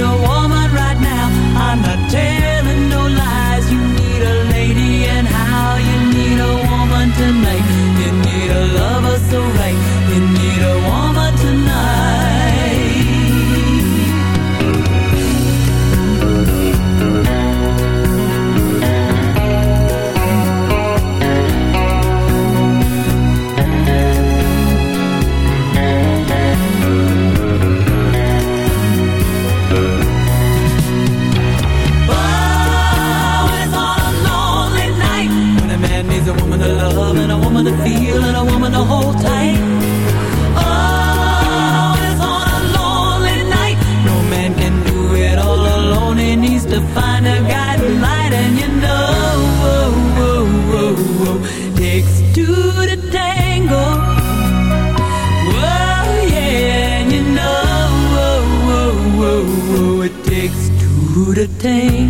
know what to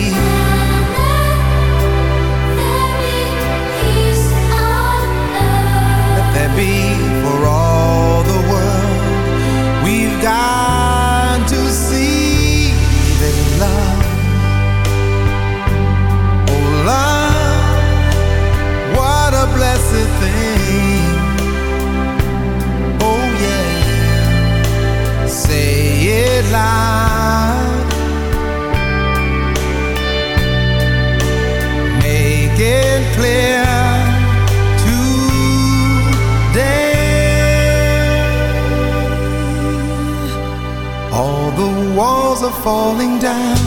falling down.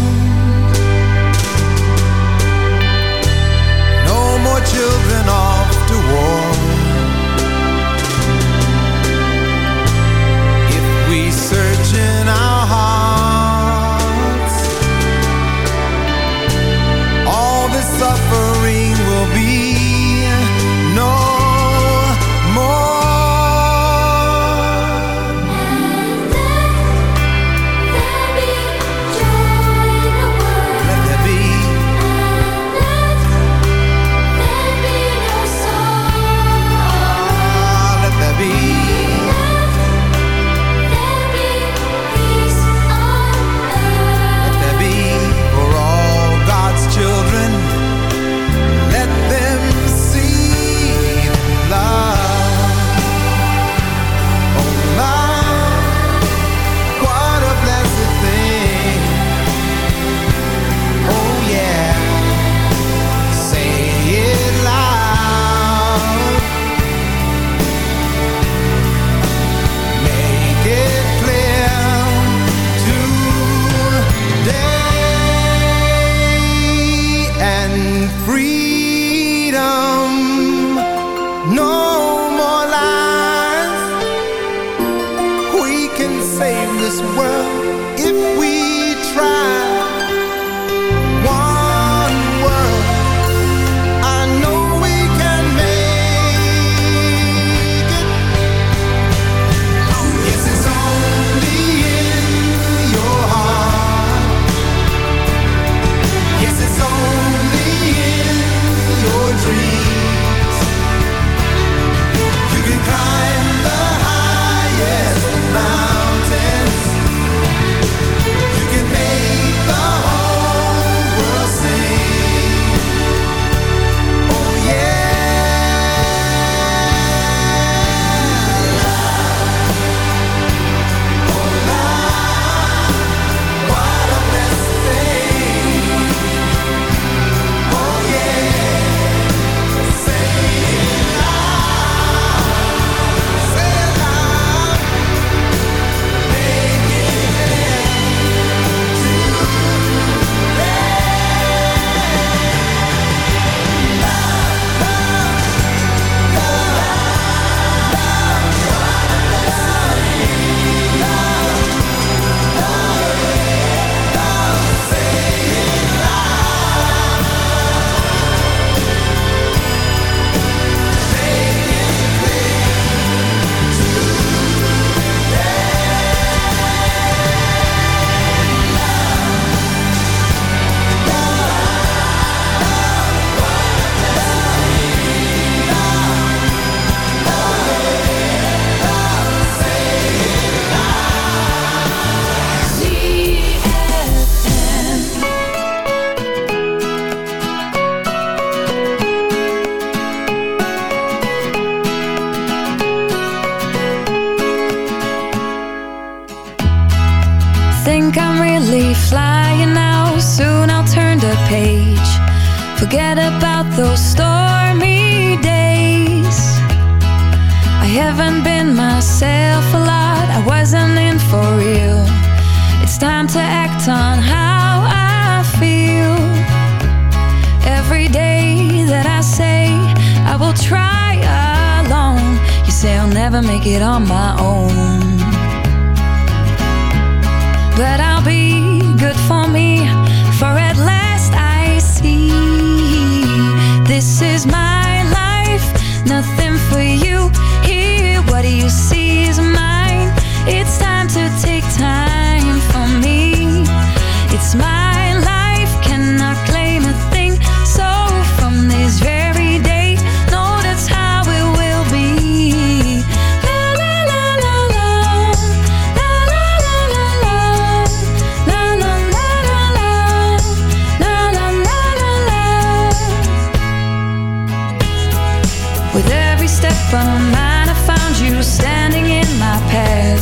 With every step on my mind, I found you standing in my path.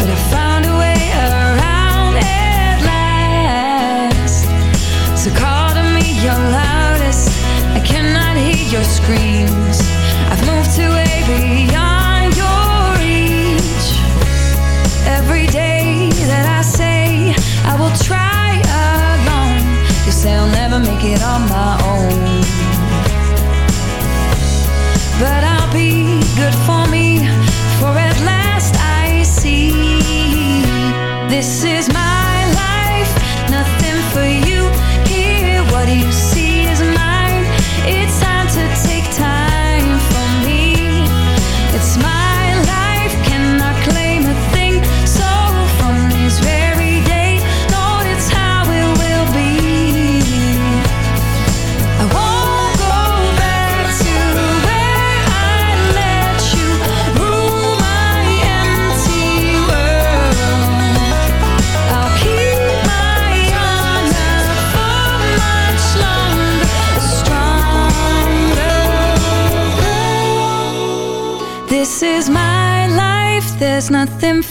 But I found a way around at last. So call to me your loudest. I cannot hear your screams. I've moved to way beyond your reach. Every day that I say I will try alone, you say I'll never make it on my own.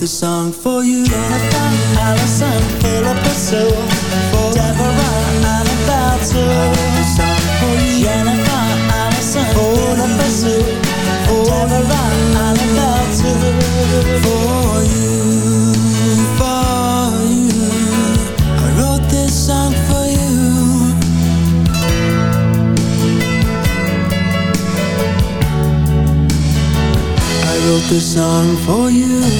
This song for you. Allison, Philippa Sue, Deborah. Song for you. Jennifer, Allison, Philippa Sue, Deborah, Annabelle. For you, for you. I wrote this song for you. I wrote this song for you.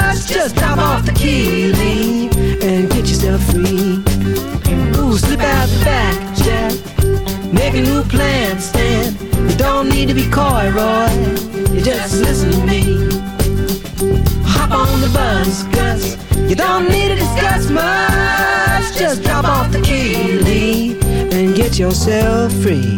Just drop off the key, leave, and get yourself free. Ooh, slip out the back, Jack. Make a new plan, Stan. You don't need to be coy, Roy. You just listen to me. Hop on the bus, Gus. You don't need to discuss much. Just drop off the key, Lee, and get yourself free.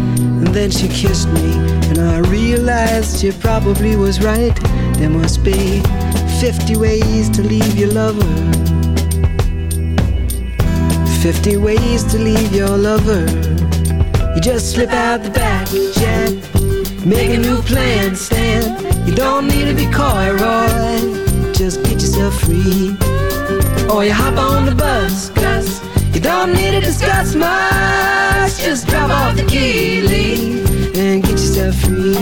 Then she kissed me, and I realized she probably was right. There must be 50 ways to leave your lover. 50 ways to leave your lover. You just slip out the back. Make a new plan, Stan. You don't need to be coy, Roy. Just get yourself free. Or you hop on the bus, Gus. You don't need to discuss much. Just drop off the key, Lee, and get yourself free.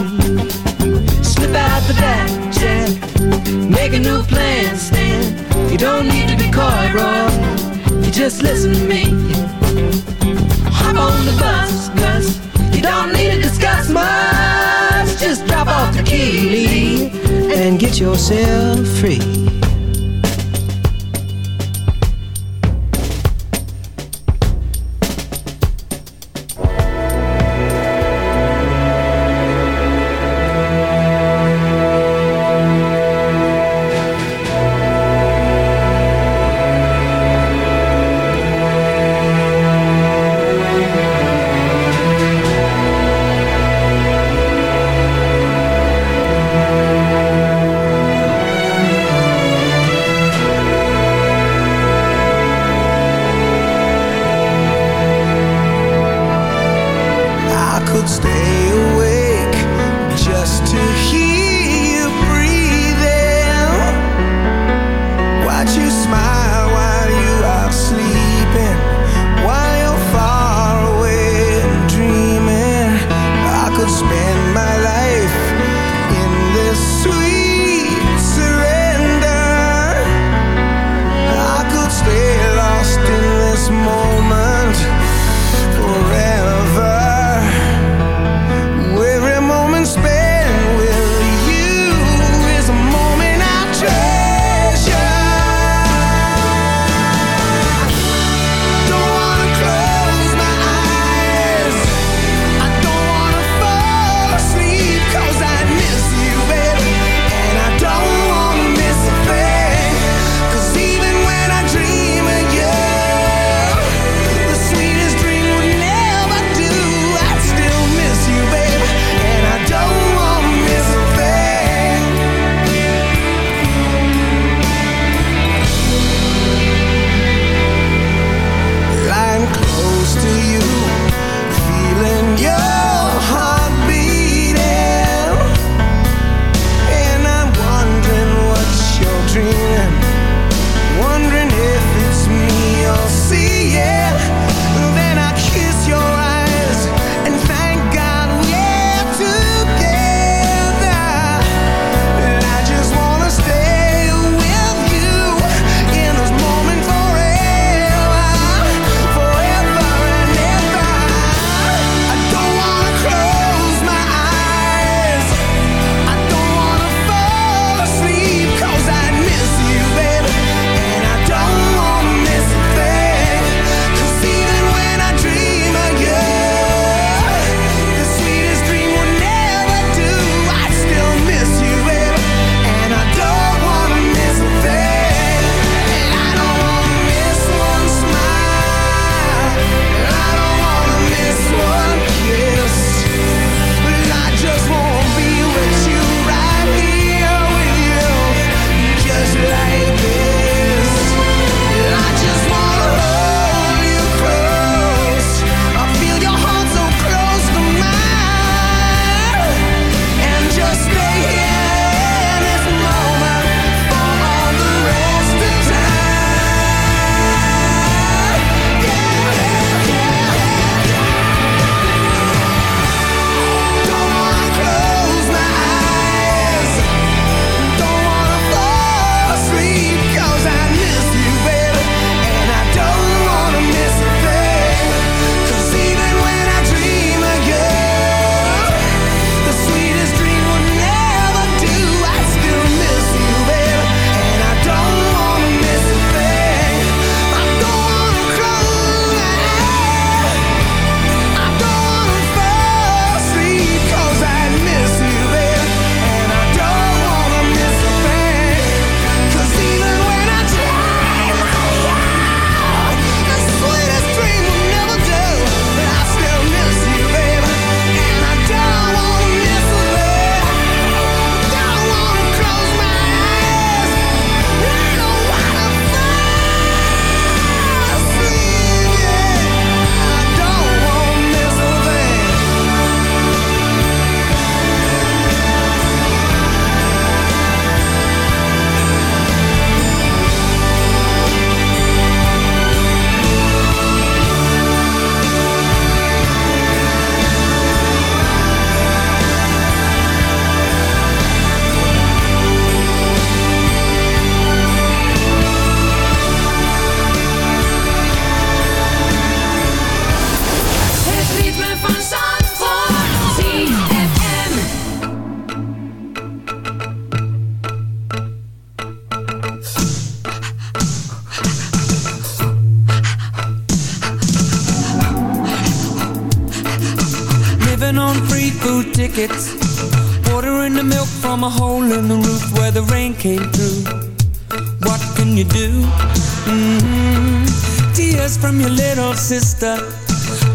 Slip out the back, Jack. Make a new plan, Stan. You don't need to be coy, Roy. You just listen to me. Hop on the bus, Gus. You don't need to discuss much. Just drop off the key, Lee, and get yourself free.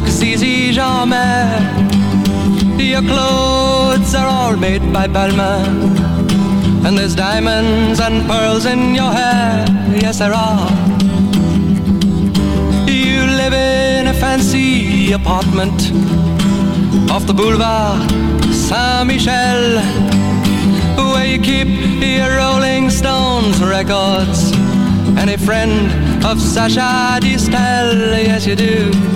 like Zizi Jeanmaire. Your clothes are all made by Balmain, and there's diamonds and pearls in your hair. Yes, there are. You live in a fancy apartment off the boulevard Saint Michel, where you keep your Rolling Stones records and a friend of Sacha Distel. Yes, you do.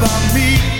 about me.